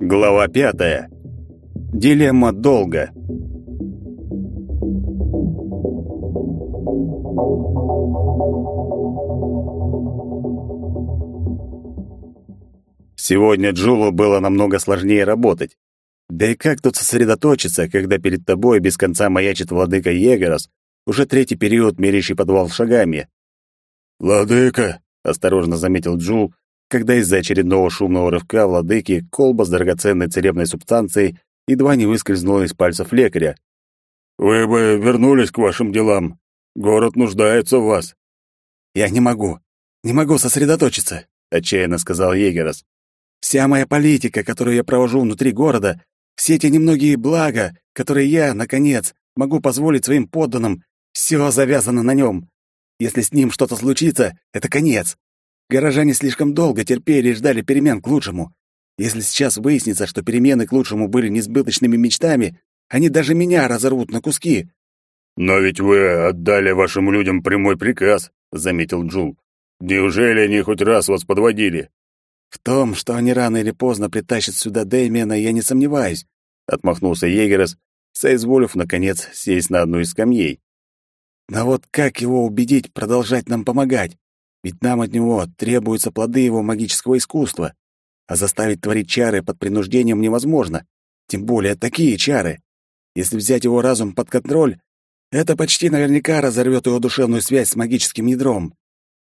Глава пятая. Дилемма долга. Сегодня Джулу было намного сложнее работать. Да и как тут сосредоточиться, когда перед тобой без конца маячит владыка Егорос, уже третий период мерящий подвал шагами? «Владыка!» — осторожно заметил Джул, когда из-за очередного шумного рывка владыки колба с драгоценной церебной субстанцией едва не выскользнула из пальцев лекаря. «Вы бы вернулись к вашим делам. Город нуждается в вас». «Я не могу. Не могу сосредоточиться», — отчаянно сказал Егерос. «Вся моя политика, которую я провожу внутри города, все эти немногие блага, которые я, наконец, могу позволить своим подданным, все завязано на нем. Если с ним что-то случится, это конец. Горожане слишком долго терпели и ждали перемен к лучшему. Если сейчас выяснится, что перемены к лучшему были несбыточными мечтами, они даже меня разорвут на куски. «Но ведь вы отдали вашим людям прямой приказ», — заметил Джул. «Неужели они хоть раз вас подводили?» «В том, что они рано или поздно притащат сюда Дэймена, я не сомневаюсь», — отмахнулся Егерос, соизволив, наконец, сесть на одну из скамей. «Но вот как его убедить продолжать нам помогать? Ведь нам от него требуются плоды его магического искусства, а заставить творить чары под принуждением невозможно, тем более такие чары. Если взять его разум под контроль, это почти наверняка разорвет его душевную связь с магическим ядром.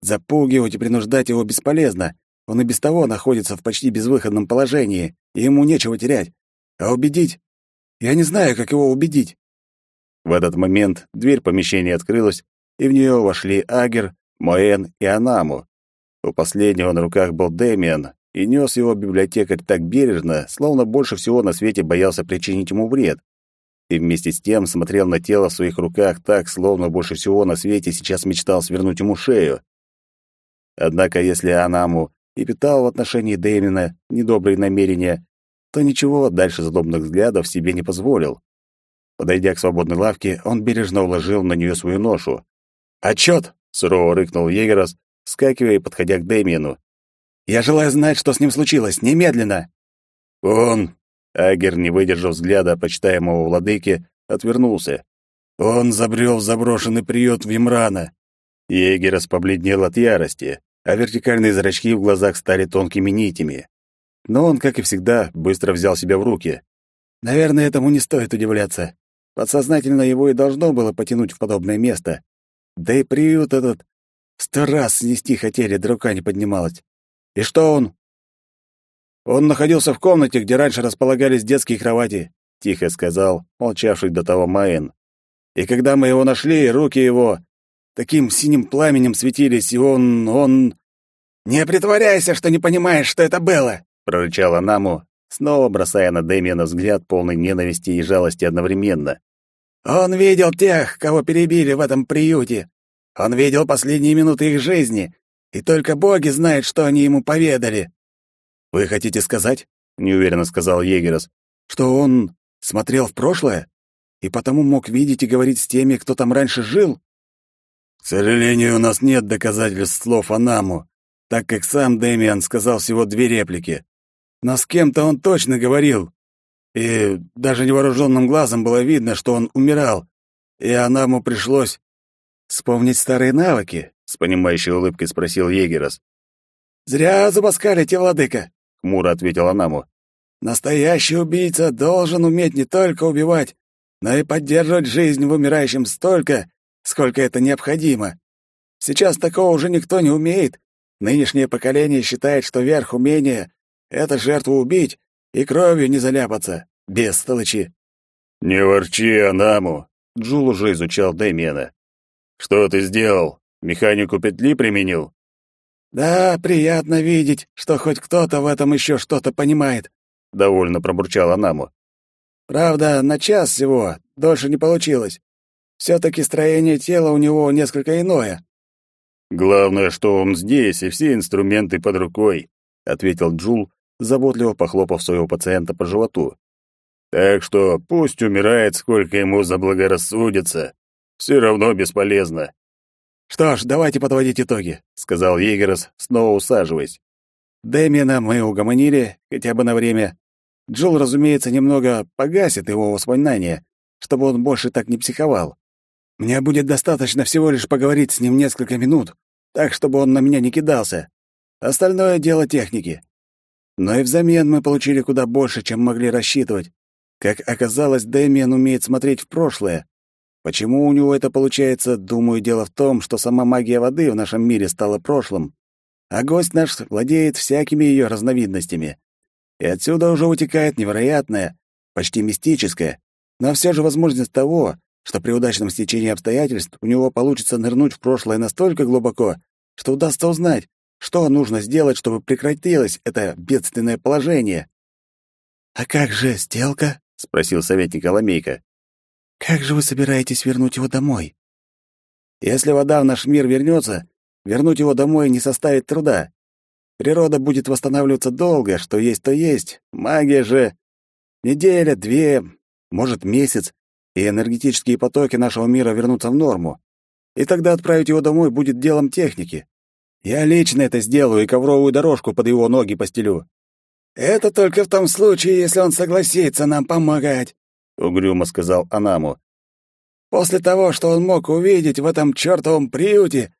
Запугивать и принуждать его бесполезно, он и без того находится в почти безвыходном положении, и ему нечего терять. А убедить? Я не знаю, как его убедить. В этот момент дверь помещения открылась, и в нее вошли Агер, Моэн и Анаму. У последнего на руках был Дэмиан, и нес его библиотекарь так бережно, словно больше всего на свете боялся причинить ему вред. И вместе с тем смотрел на тело в своих руках так, словно больше всего на свете сейчас мечтал свернуть ему шею. Однако, если Анаму и питал в отношении Дэймина недобрые намерения, то ничего дальше злобных взглядов себе не позволил. Подойдя к свободной лавке, он бережно уложил на нее свою ношу. «Отчет!» — сурово рыкнул Егерос, вскакивая и подходя к Дэмиену. «Я желаю знать, что с ним случилось, немедленно!» «Он...» — Агер, не выдержав взгляда почитаемого владыки, отвернулся. «Он забрел в заброшенный приют Вимрана». Егерос побледнел от ярости а вертикальные зрачки в глазах стали тонкими нитями. Но он, как и всегда, быстро взял себя в руки. Наверное, этому не стоит удивляться. Подсознательно его и должно было потянуть в подобное место. Да и приют этот сто раз снести хотели, да рука не поднималась. И что он? Он находился в комнате, где раньше располагались детские кровати, тихо сказал молчавший до того Маэн. И когда мы его нашли, руки его таким синим пламенем светились, и он... он... «Не притворяйся, что не понимаешь, что это было!» — прорычала Наму, снова бросая на Дэмиана взгляд полный ненависти и жалости одновременно. «Он видел тех, кого перебили в этом приюте. Он видел последние минуты их жизни, и только боги знают, что они ему поведали». «Вы хотите сказать?» — неуверенно сказал Егерос, «что он смотрел в прошлое и потому мог видеть и говорить с теми, кто там раньше жил?» К сожалению, у нас нет доказательств слов Анаму, так как сам Дэмиан сказал всего две реплики. Но с кем-то он точно говорил. И даже невооруженным глазом было видно, что он умирал. И Анаму пришлось вспомнить старые навыки, с понимающей улыбкой спросил Егерос. «Зря забаскалите, владыка», — хмуро ответил Анаму. «Настоящий убийца должен уметь не только убивать, но и поддерживать жизнь в умирающем столько, сколько это необходимо. Сейчас такого уже никто не умеет. Нынешнее поколение считает, что верх умения — это жертву убить и кровью не заляпаться. без Бестолочи. «Не ворчи, Анаму!» — Джул уже изучал Дэмиена. «Что ты сделал? Механику петли применил?» «Да, приятно видеть, что хоть кто-то в этом еще что-то понимает», — довольно пробурчал Анаму. «Правда, на час всего, дольше не получилось. Все-таки строение тела у него несколько иное. «Главное, что он здесь, и все инструменты под рукой», — ответил Джул, заботливо похлопав своего пациента по животу. «Так что пусть умирает, сколько ему заблагорассудится. все равно бесполезно. «Что ж, давайте подводить итоги», — сказал Егерос, снова усаживаясь. Дэмиана мы угомонили, хотя бы на время. Джул, разумеется, немного погасит его воспоминания, чтобы он больше так не психовал. Мне будет достаточно всего лишь поговорить с ним несколько минут, так, чтобы он на меня не кидался. Остальное — дело техники. Но и взамен мы получили куда больше, чем могли рассчитывать. Как оказалось, Дэмиан умеет смотреть в прошлое. Почему у него это получается, думаю, дело в том, что сама магия воды в нашем мире стала прошлым, а гость наш владеет всякими ее разновидностями. И отсюда уже утекает невероятное, почти мистическое, но все же возможность того, что при удачном стечении обстоятельств у него получится нырнуть в прошлое настолько глубоко, что удастся узнать, что нужно сделать, чтобы прекратилось это бедственное положение. «А как же сделка?» — спросил советник Аламейка. «Как же вы собираетесь вернуть его домой?» «Если вода в наш мир вернется, вернуть его домой не составит труда. Природа будет восстанавливаться долго, что есть, то есть. Магия же... Неделя, две, может, месяц, и энергетические потоки нашего мира вернутся в норму. И тогда отправить его домой будет делом техники. Я лично это сделаю и ковровую дорожку под его ноги постелю. Это только в том случае, если он согласится нам помогать, угрюмо сказал Анаму. После того, что он мог увидеть в этом чертовом приюте,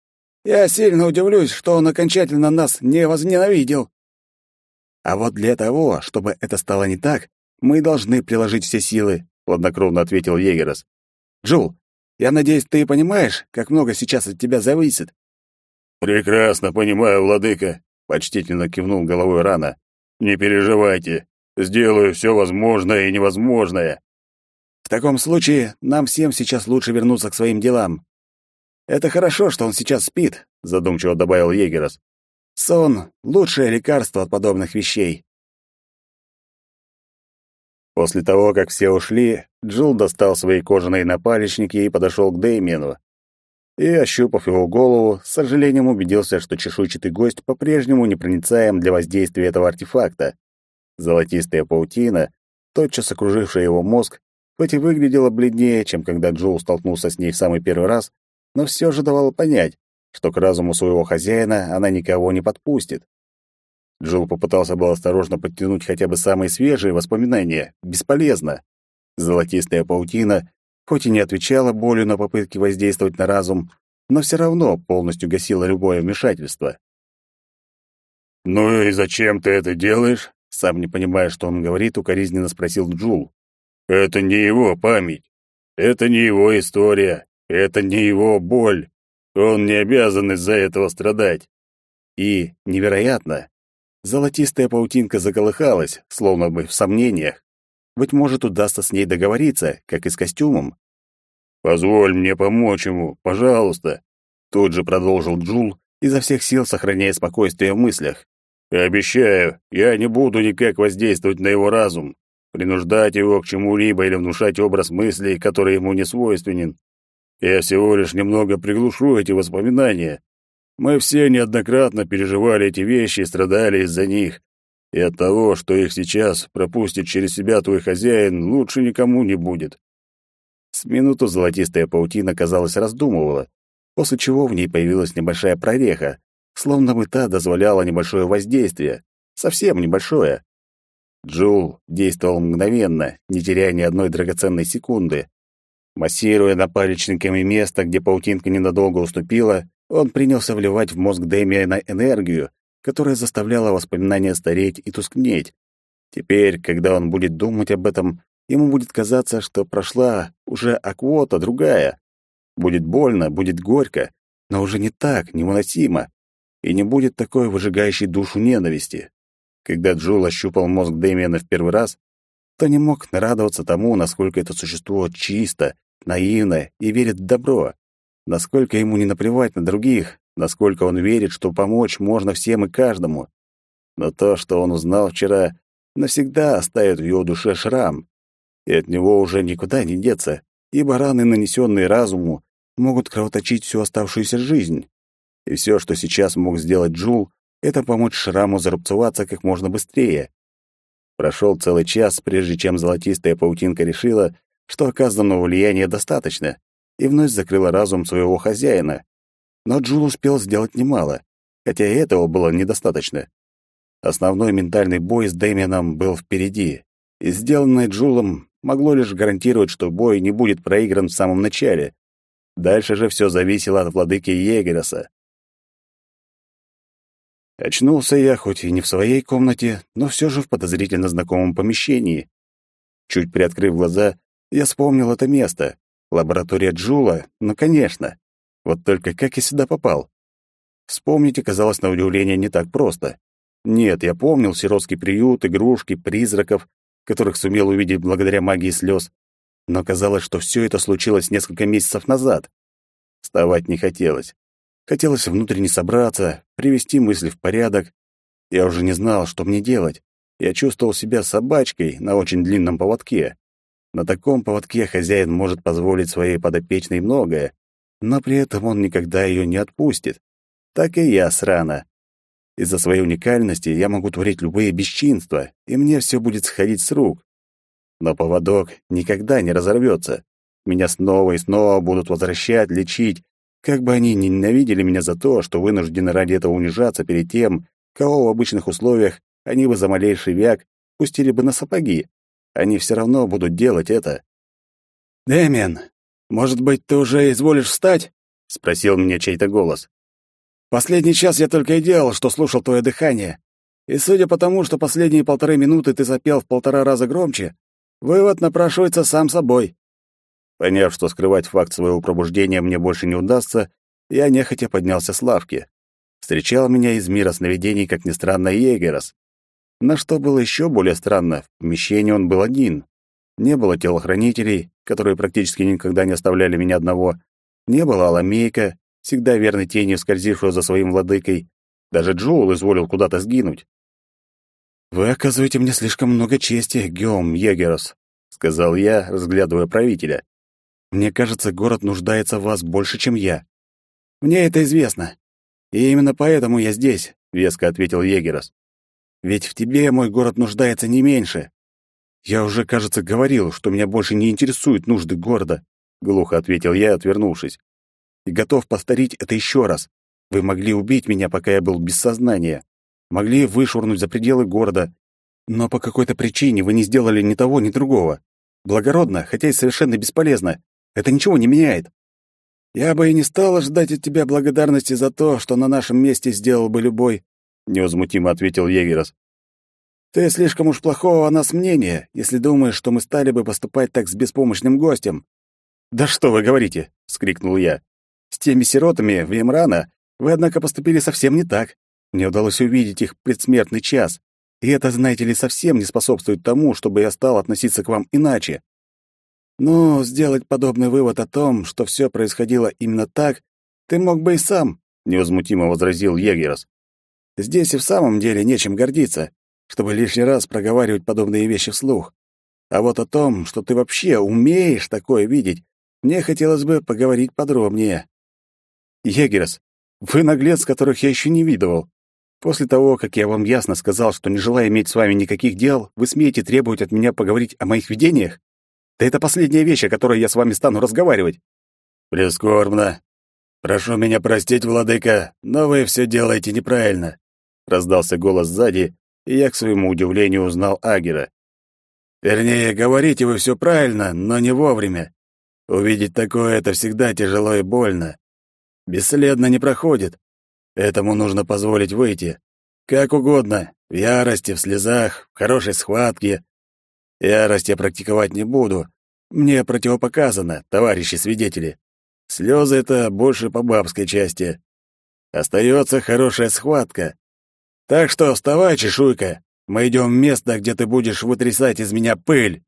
я сильно удивлюсь, что он окончательно нас не возненавидел. А вот для того, чтобы это стало не так, мы должны приложить все силы, хладнокровно ответил Егерос. Джул, я надеюсь, ты понимаешь, как много сейчас от тебя зависит. «Прекрасно понимаю, владыка», — почтительно кивнул головой Рана. «Не переживайте, сделаю все возможное и невозможное». «В таком случае нам всем сейчас лучше вернуться к своим делам. Это хорошо, что он сейчас спит», — задумчиво добавил Егерос. «Сон — лучшее лекарство от подобных вещей». После того, как все ушли, Джилл достал свои кожаные напалечники и подошел к Деймену и, ощупав его голову, с сожалением убедился, что чешуйчатый гость по-прежнему непроницаем для воздействия этого артефакта. Золотистая паутина, тотчас окружившая его мозг, хоть и выглядела бледнее, чем когда Джоу столкнулся с ней в самый первый раз, но все же давала понять, что к разуму своего хозяина она никого не подпустит. Джилл попытался было осторожно подтянуть хотя бы самые свежие воспоминания. Бесполезно. Золотистая паутина хоть и не отвечала болью на попытки воздействовать на разум, но все равно полностью гасила любое вмешательство. «Ну и зачем ты это делаешь?» Сам не понимая, что он говорит, укоризненно спросил Джул. «Это не его память. Это не его история. Это не его боль. Он не обязан из-за этого страдать». И, невероятно, золотистая паутинка заколыхалась, словно бы в сомнениях. Быть может, удастся с ней договориться, как и с костюмом. «Позволь мне помочь ему, пожалуйста», — тут же продолжил Джул, изо всех сил сохраняя спокойствие в мыслях. «Обещаю, я не буду никак воздействовать на его разум, принуждать его к чему-либо или внушать образ мыслей, который ему не свойственен. Я всего лишь немного приглушу эти воспоминания. Мы все неоднократно переживали эти вещи и страдали из-за них, и от того, что их сейчас пропустит через себя твой хозяин, лучше никому не будет. С минуту золотистая паутина, казалось, раздумывала, после чего в ней появилась небольшая прореха, словно бы та дозволяла небольшое воздействие, совсем небольшое. Джул действовал мгновенно, не теряя ни одной драгоценной секунды. Массируя напаречниками место, где паутинка ненадолго уступила, он принялся вливать в мозг Дэмиана энергию, которая заставляла воспоминания стареть и тускнеть. Теперь, когда он будет думать об этом, ему будет казаться, что прошла уже аквота другая. Будет больно, будет горько, но уже не так, невыносимо. И не будет такой выжигающей душу ненависти. Когда Джул ощупал мозг Дэмиана в первый раз, то не мог нарадоваться тому, насколько это существо чисто, наивно и верит в добро, насколько ему не наплевать на других, насколько он верит, что помочь можно всем и каждому. Но то, что он узнал вчера, навсегда оставит в его душе шрам, и от него уже никуда не деться, ибо раны, нанесенные разуму, могут кровоточить всю оставшуюся жизнь. И все, что сейчас мог сделать Джул, это помочь шраму зарубцеваться как можно быстрее. Прошел целый час, прежде чем золотистая паутинка решила, что оказанного влияния достаточно, и вновь закрыла разум своего хозяина. Но Джул успел сделать немало, хотя и этого было недостаточно. Основной ментальный бой с Дэмианом был впереди, и сделанное Джулом могло лишь гарантировать, что бой не будет проигран в самом начале. Дальше же все зависело от владыки Егереса. Очнулся я хоть и не в своей комнате, но все же в подозрительно знакомом помещении. Чуть приоткрыв глаза, я вспомнил это место. Лаборатория Джула, ну, конечно. Вот только как я сюда попал? Вспомнить оказалось на удивление не так просто. Нет, я помнил сиротский приют, игрушки, призраков, которых сумел увидеть благодаря магии слез. Но казалось, что все это случилось несколько месяцев назад. Вставать не хотелось. Хотелось внутренне собраться, привести мысли в порядок. Я уже не знал, что мне делать. Я чувствовал себя собачкой на очень длинном поводке. На таком поводке хозяин может позволить своей подопечной многое, но при этом он никогда ее не отпустит. Так и я срана. Из-за своей уникальности я могу творить любые бесчинства, и мне все будет сходить с рук. Но поводок никогда не разорвется. Меня снова и снова будут возвращать, лечить, как бы они ни ненавидели меня за то, что вынуждены ради этого унижаться перед тем, кого в обычных условиях они бы за малейший вяк пустили бы на сапоги. Они все равно будут делать это. «Дэмиан, может быть, ты уже изволишь встать?» — спросил меня чей-то голос. «Последний час я только и делал, что слушал твое дыхание. И судя по тому, что последние полторы минуты ты запел в полтора раза громче, вывод напрашивается сам собой. Поняв, что скрывать факт своего пробуждения мне больше не удастся, я нехотя поднялся с лавки. Встречал меня из мира сновидений, как ни странно, Егерос. Но что было еще более странно, в помещении он был один. Не было телохранителей, которые практически никогда не оставляли меня одного. Не было Аламейка, всегда верной тенью скользившего за своим владыкой. Даже Джоул изволил куда-то сгинуть. «Вы оказываете мне слишком много чести, Геом Егерос», — сказал я, разглядывая правителя. Мне кажется, город нуждается в вас больше, чем я. Мне это известно. И именно поэтому я здесь, веско ответил Егерос. Ведь в тебе мой город нуждается не меньше. Я уже, кажется, говорил, что меня больше не интересуют нужды города, глухо ответил я, отвернувшись. И готов повторить это еще раз. Вы могли убить меня, пока я был без сознания. Могли вышвырнуть за пределы города. Но по какой-то причине вы не сделали ни того, ни другого. Благородно, хотя и совершенно бесполезно. Это ничего не меняет. Я бы и не стала ждать от тебя благодарности за то, что на нашем месте сделал бы любой, невозмутимо ответил Егерос. Ты слишком уж плохого о нас мнения, если думаешь, что мы стали бы поступать так с беспомощным гостем. Да что вы говорите, вскрикнул я. С теми сиротами в Емрана вы однако поступили совсем не так. Мне удалось увидеть их предсмертный час, и это, знаете ли, совсем не способствует тому, чтобы я стал относиться к вам иначе. Ну, сделать подобный вывод о том, что все происходило именно так, ты мог бы и сам, невозмутимо возразил Егерос. Здесь и в самом деле нечем гордиться, чтобы лишний раз проговаривать подобные вещи вслух. А вот о том, что ты вообще умеешь такое видеть, мне хотелось бы поговорить подробнее. Егерос, вы наглец, которых я еще не видывал. После того, как я вам ясно сказал, что не желаю иметь с вами никаких дел, вы смеете требовать от меня поговорить о моих видениях? Да это последняя вещь, о которой я с вами стану разговаривать. Прискорбно. Прошу меня простить, владыка, но вы все делаете неправильно. Раздался голос сзади, и я к своему удивлению узнал Агера. Вернее, говорите вы все правильно, но не вовремя. Увидеть такое это всегда тяжело и больно. Бесследно не проходит. Этому нужно позволить выйти. Как угодно, в ярости, в слезах, в хорошей схватке, Ярость я практиковать не буду. Мне противопоказано, товарищи свидетели. Слезы — это больше по бабской части. Остается хорошая схватка. Так что вставай, чешуйка. Мы идем в место, где ты будешь вытрясать из меня пыль.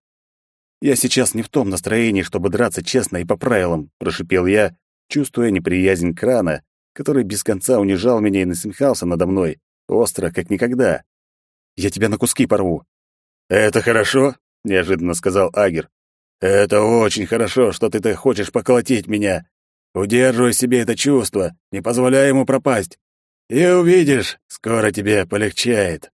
Я сейчас не в том настроении, чтобы драться честно и по правилам, прошипел я, чувствуя неприязнь крана, который без конца унижал меня и насмехался надо мной, остро, как никогда. Я тебя на куски порву. «Это хорошо?» — неожиданно сказал Агер. «Это очень хорошо, что ты-то хочешь поколотить меня. Удерживай себе это чувство, не позволяй ему пропасть. И увидишь, скоро тебе полегчает».